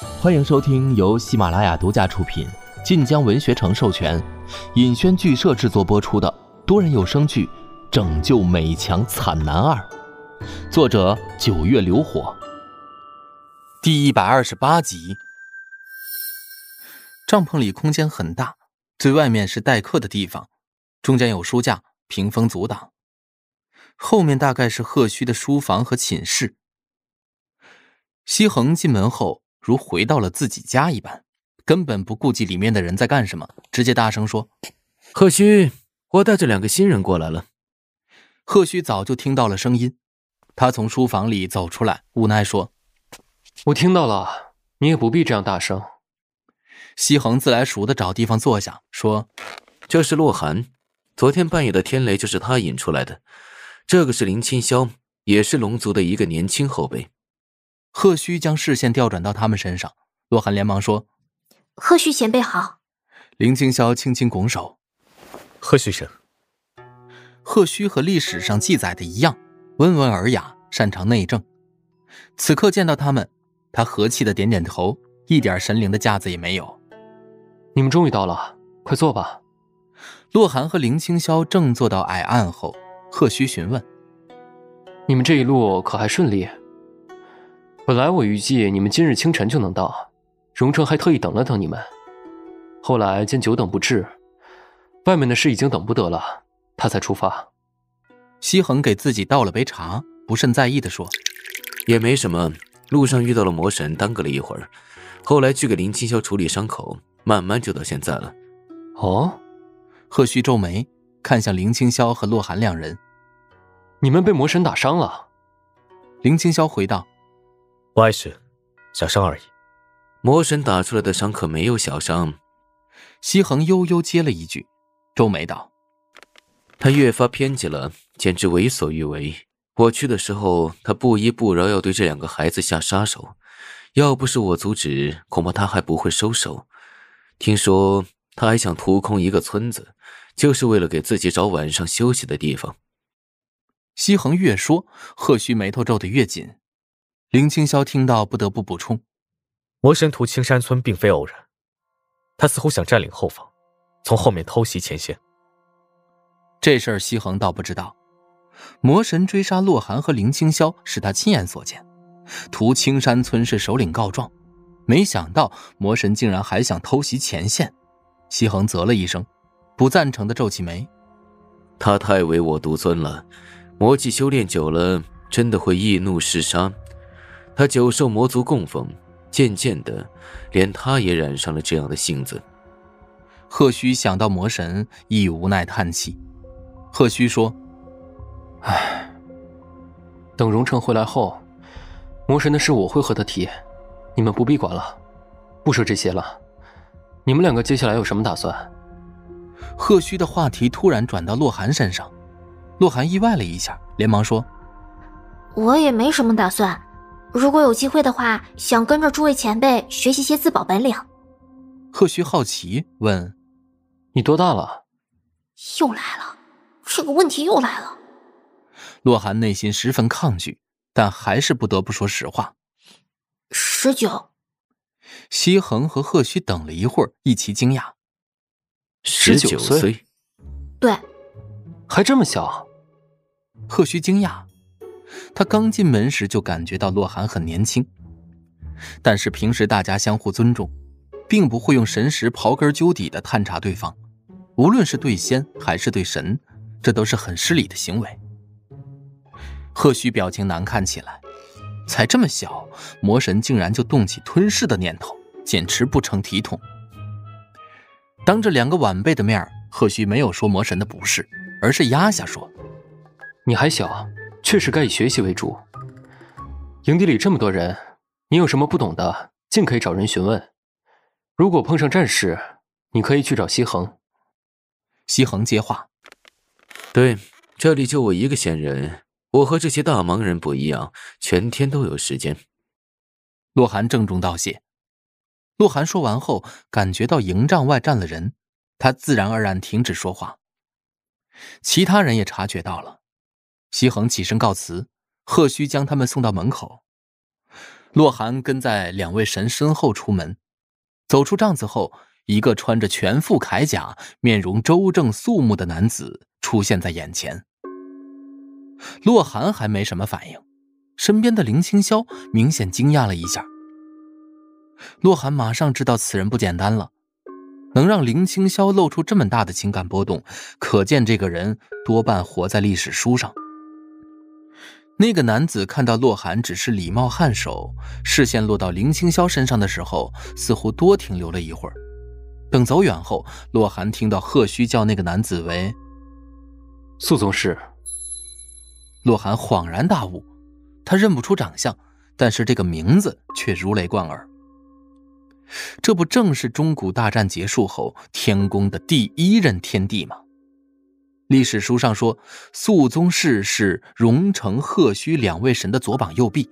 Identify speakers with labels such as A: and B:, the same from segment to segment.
A: 欢迎收听由喜马拉雅独家出品、晋江文学城授权、尹轩剧社制作播出的多人有声剧《拯救美强惨男二》，作者九月流火，第一百二十八集。帐篷里空间很大，最外面是待客的地方，中间有书架，屏风阻挡。后面大概是贺虚的书房和寝室。西恒进门后，如回到了自己家一般，根本不顾及里面的人在干什么，直接大声说：“
B: 贺虚，我带着两个新人过来了。”
A: 贺虚早就听到了声音，他从书房里走出来，无奈说：“
C: 我听到了，你也不必这样大声。”
A: 西恒自来熟的找地方坐下，说：“
B: 这是洛寒，昨天半夜的天雷就是他引出来的。”这个是林清霄，也是龙族的一个年轻后辈。
A: 贺虚将视线调转到他们身上，洛寒连忙说：“
D: 贺虚前辈好。”
A: 林清霄轻轻拱手：“
E: 贺虚生。”
A: 贺虚和历史上记载的一样，温文尔雅，擅长内政。此刻见到他们，他和气的点点头，一点神灵的架子也没有。
C: 你们终于到了，快坐吧。
A: 洛寒和林清霄正坐到矮岸后。贺虚询问：“
C: 你们这一路可还顺利？本来我预计你们今日清晨就能到，荣成还特意等了等你们。后来见久等不至，外面的事已经等不得了，他才出发。”
A: 西恒给自己倒了杯茶，不甚在意的说：“
B: 也没什么，路上遇到了魔神，耽搁了一会儿。后来去给林清霄处理伤口，慢慢就到现在了。”
C: 哦，
A: 贺旭皱眉。看向林清霄和洛寒两人，
C: 你们被魔神打伤了。
A: 林清霄回道：“
E: 不碍事，小伤而已。
B: 魔神打出来的伤可没有小伤。”
A: 西恒悠悠接了一句，皱眉道：“
B: 他越发偏激了，简直为所欲为。我去的时候，他不依不饶，要对这两个孩子下杀手。要不是我阻止，恐怕他还不会收手。听说他还想屠空一个村子。”就是为了给自己找晚上休息的地方。
A: 西恒越说，贺虚眉头皱得越紧。林清霄听到，不得不补充：“
E: 魔神屠青山村并非偶然，他似乎想占领后方，从后面偷袭前线。
A: 这事儿西恒倒不知道。魔神追杀洛寒和林清霄是他亲眼所见，屠青山村是首领告状，没想到魔神竟然还想偷袭前线。西恒啧了一声。不赞成的皱起眉，
B: 他太唯我独尊了，魔技修炼久了，真的会易怒嗜杀。他久受魔族供奉，渐渐的，连他也染上了这样的性子。
A: 贺虚想到魔神，亦无奈叹气。贺虚说：“
C: 唉，等荣成回来后，魔神的事我会和他提，你们不必管了。不说这些了，你们两个接下来有什么打算？”
A: 贺虚的话题突然转到洛寒身上，洛寒意外了一下，连忙说：“
D: 我也没什么打算，如果有机会的话，想跟着诸位前辈学习些自保本领。”
A: 贺虚好奇问：“
C: 你多大了？”
D: 又来了，这个问题又来了。
A: 洛寒内心十分抗拒，但还是不得不说实话：“
D: 十九。”
A: 西恒和贺虚等了一会儿，一齐惊讶。
B: 十九岁，
D: 对，
C: 还这么小。
A: 贺虚惊讶，他刚进门时就感觉到洛寒很年轻，但是平时大家相互尊重，并不会用神识刨根究底的探查对方，无论是对仙还是对神，这都是很失礼的行为。贺虚表情难看起来，才这么小，魔神竟然就动起吞噬的念头，简直不成体统。当着两个晚辈的面，贺虚没有说魔神的不是，而是压下说：“
C: 你还小，确实该以学习为主。营地里这么多人，你有什么不懂的，尽可以找人询问。如果碰上战事，你可以去找西恒。”
A: 西恒接话：“
B: 对，这里就我一个闲人，我和这些大忙人不一样，全天都有时间。”
A: 洛寒郑重道谢。洛寒说完后，感觉到营帐外站了人，他自然而然停止说话。其他人也察觉到了，西恒起身告辞，贺虚将他们送到门口。洛寒跟在两位神身后出门，走出帐子后，一个穿着全副铠甲、面容周正肃穆的男子出现在眼前。洛寒还没什么反应，身边的林青霄明显惊讶了一下。洛寒马上知道此人不简单了，能让林青霄露出这么大的情感波动，可见这个人多半活在历史书上。那个男子看到洛寒只是礼貌颔首，视线落到林青霄身上的时候，似乎多停留了一会儿。等走远后，洛寒听到贺虚叫那个男子为
C: 素宗师。
A: 洛寒恍然大悟，他认不出长相，但是这个名字却如雷贯耳。这不正是中古大战结束后天宫的第一任天帝吗？历史书上说，肃宗室是荣成、贺虚两位神的左膀右臂。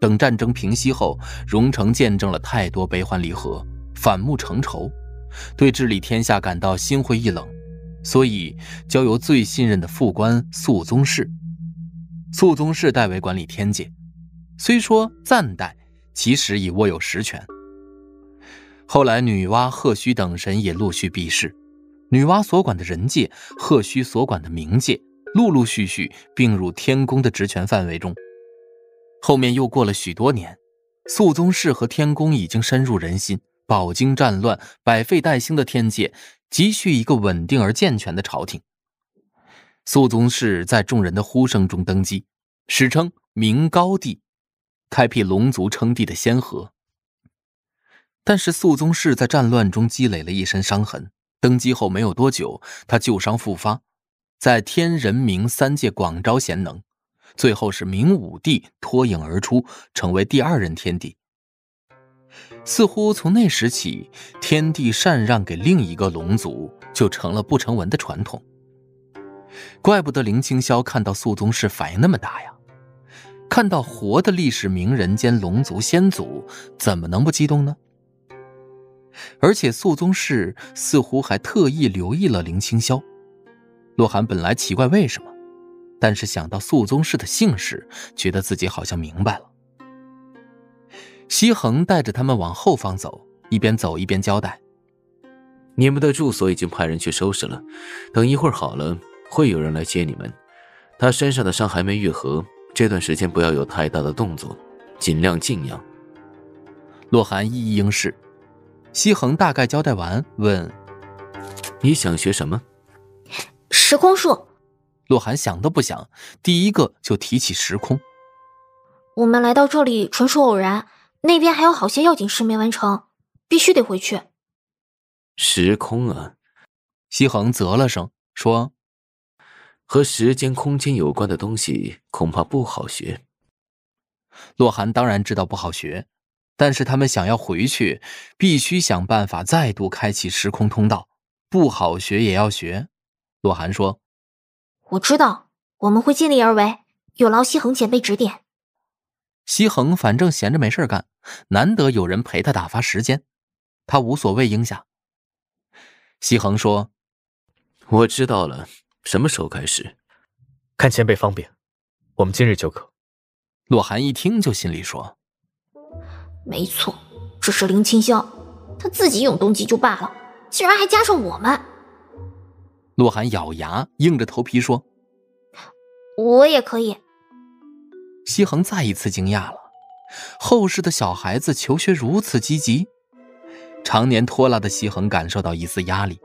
A: 等战争平息后，荣成见证了太多悲欢离合、反目成仇，对治理天下感到心灰意冷，所以交由最信任的副官肃宗室。肃宗室代为管理天界，虽说暂代，其实已握有实权。后来，女娲、贺虚等神也陆续避世。女娲所管的人界，贺胥所管的冥界，陆陆续续并入天宫的职权范围中。后面又过了许多年，肃宗室和天宫已经深入人心，饱经战乱、百废待兴的天界，急需一个稳定而健全的朝廷。肃宗室在众人的呼声中登基，史称明高帝，开辟龙族称帝的先河。但是肃宗室在战乱中积累了一身伤痕。登基后没有多久，他旧伤复发，在天人冥三界广招贤能，最后是明武帝脱颖而出，成为第二任天帝。似乎从那时起，天帝禅让给另一个龙族，就成了不成文的传统。怪不得林清霄看到肃宗氏反应那么大呀！看到活的历史名人兼龙族先祖，怎么能不激动呢？而且肃宗室似乎还特意留意了林清霄。洛寒本来奇怪为什么，但是想到肃宗室的姓氏，觉得自己好像明白了。西恒带着他们往后方走，一边走一边交代：“
B: 你们的住所已经派人去收拾了，等一会儿好了，会有人来接你们。他身上的伤还没愈合，这段时间不要有太大的动作，尽量静养。”
A: 洛寒一一应是。西恒大概交代完，问：“
B: 你想学什么？”
D: 时空术。
A: 洛寒想都不想，第一个就提起时空。
D: 我们来到这里纯属偶然，那边还有好些要紧事没完成，必须得回去。
B: 时空啊！
A: 西恒啧了声，说：“
B: 和时间、空间有关的东西，恐怕不好学。”
A: 洛寒当然知道不好学。但是他们想要回去，必须想办法再度开启时空通道。不好学也要学。洛寒说：“
D: 我知道，我们会尽力而为，有劳西恒前辈指点。”
A: 西恒反正闲着没事干，难得有人陪他打发时间，他无所谓应下。西恒说：“
B: 我知道了，什么时候开始？
E: 看前辈方便，我们今日就可。”
A: 洛寒一听就心里说。
D: 没错，这是林清霄，他自己永动机就罢了，竟然还加上我们。
A: 洛寒咬牙，硬着头皮说：“
D: 我也可以。”
A: 西恒再一次惊讶了，后世的小孩子求学如此积极。常年拖拉的西恒感受到一丝压力。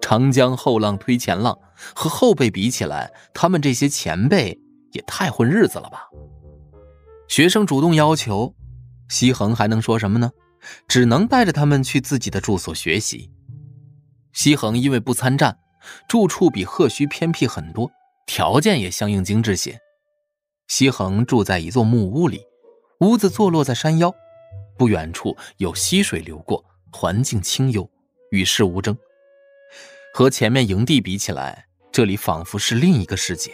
A: 长江后浪推前浪，和后辈比起来，他们这些前辈也太混日子了吧？学生主动要求。西恒还能说什么呢？只能带着他们去自己的住所学习。西恒因为不参战，住处比贺须偏僻很多，条件也相应精致些。西恒住在一座木屋里，屋子坐落在山腰，不远处有溪水流过，环境清幽，与世无争。和前面营地比起来，这里仿佛是另一个世界。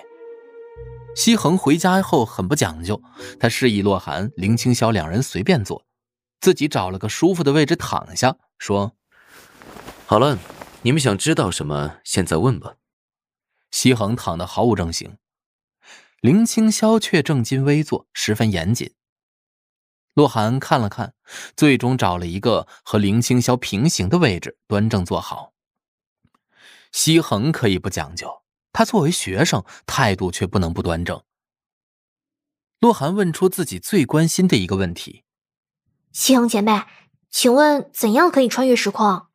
A: 西恒回家后很不讲究，他示意洛寒、林清霄两人随便坐，自己找了个舒服的位置躺下，说：“
B: 好了，你们想知道什么，现在问吧。”
A: 西恒躺得毫无正形，林清霄却正襟危坐，十分严谨。洛寒看了看，最终找了一个和林青霄平行的位置，端正坐好。西恒可以不讲究，他作为学生，态度却不能不端正。洛寒问出自己最关心的一个问题：“
D: 西恒前辈，请问怎样可以穿越时空？”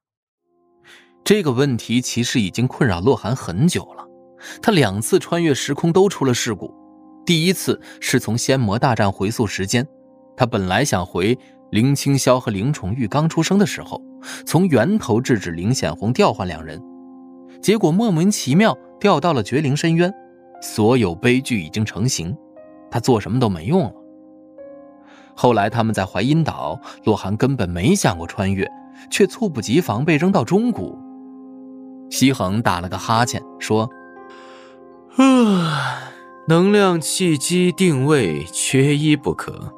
A: 这个问题其实已经困扰洛寒很久了。他两次穿越时空都出了事故，第一次是从仙魔大战回溯时间。他本来想回林青霄和林宠玉刚出生的时候，从源头制止林显红调换两人，结果莫名其妙调到了绝灵深渊，所有悲剧已经成型，他做什么都没用了。后来他们在淮阴岛，洛寒根本没想过穿越，却猝不及防被扔到中谷。西恒打了个哈欠，说：“
B: 啊，能量契机定位缺一不可。”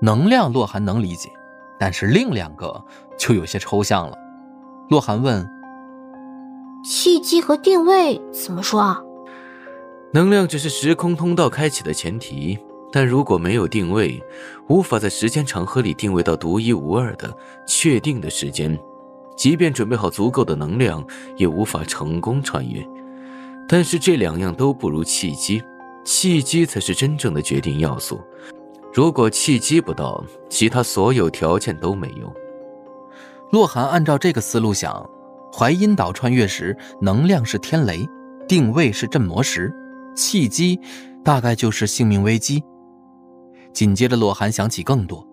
A: 能量，洛寒能理解，但是另两个就有些抽象了。洛寒问：“
D: 契机和定位怎么说啊？”
B: 能量只是时空通道开启的前提，但如果没有定位，无法在时间长河里定位到独一无二的确定的时间，即便准备好足够的能量，也无法成功穿越。但是这两样都不如契机，契机才是真正的决定要素。如果契机不到，其他所有条件都没用。
A: 洛寒按照这个思路想，淮阴岛穿越时能量是天雷，定位是镇魔石，契机大概就是性命危机。紧接着，洛寒想起更多。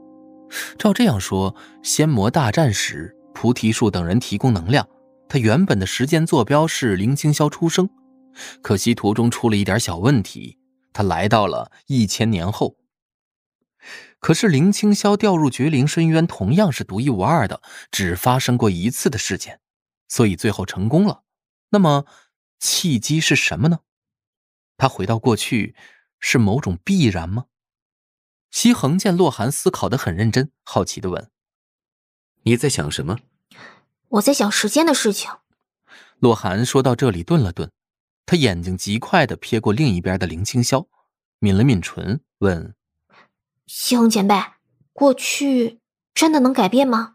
A: 照这样说，仙魔大战时菩提树等人提供能量，他原本的时间坐标是林清霄出生，可惜途中出了一点小问题，他来到了一千年后。可是林清霄掉入绝灵深渊，同样是独一无二的，只发生过一次的事件，所以最后成功了。那么契机是什么呢？他回到过去是某种必然吗？西恒见洛寒思考的很认真，好奇的问：“
B: 你在想什么？”“
D: 我在想时间的事情。”
A: 洛寒说到这里顿了顿，他眼睛极快的瞥过另一边的林清霄，抿了抿唇，问。
D: 西恒前辈，过去真的能改变吗？